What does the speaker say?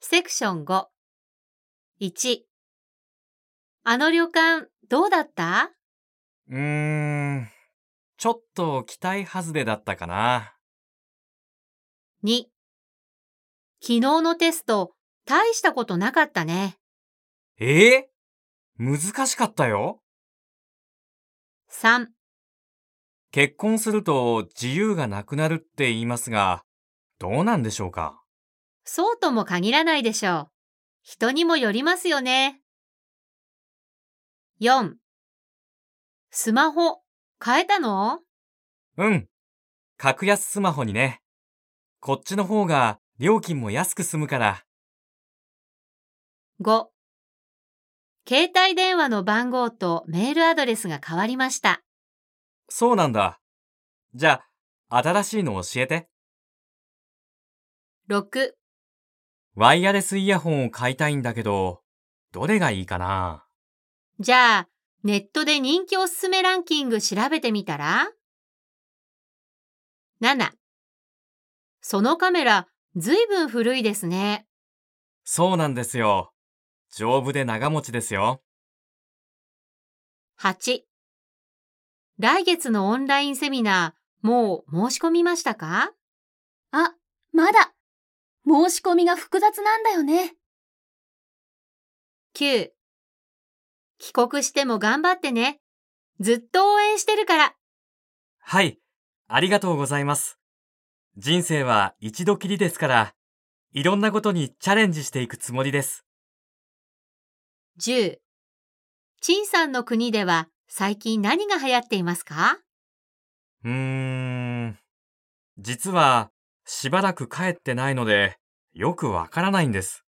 セクション5。1。あの旅館、どうだった？うーん、ちょっと期待外れだったかな。?2。昨日のテスト、大したことなかったね。え？え難しかったよ。3。結婚すると自由がなくなるって言いますが、どうなんでしょうか？そうとも限らないでしょう。人にもよりますよね。4。スマホ、変えたの？うん。格安スマホにね。こっちの方が料金も安く済むから。?5。携帯電話の番号とメールアドレスが変わりました。そうなんだ。じゃあ、新しいの教えて。6。ワイヤレスイヤホンを買いたいんだけど、どれがいいかな？じゃあ、ネットで人気おすすめランキング調べてみたら ?7。そのカメラ、ずいぶん古いですね。そうなんですよ。丈夫で長持ちですよ。8。来月のオンラインセミナー、もう申し込みましたか？申し込みが複雑なんだよね。?9。帰国しても頑張ってね。ずっと応援してるから。はい、ありがとうございます。人生は一度きりですから、いろんなことにチャレンジしていくつもりです。10。陳さんの国では最近何が流行っていますか？うーん。実は、しばらく帰ってないので、よくわからないんです。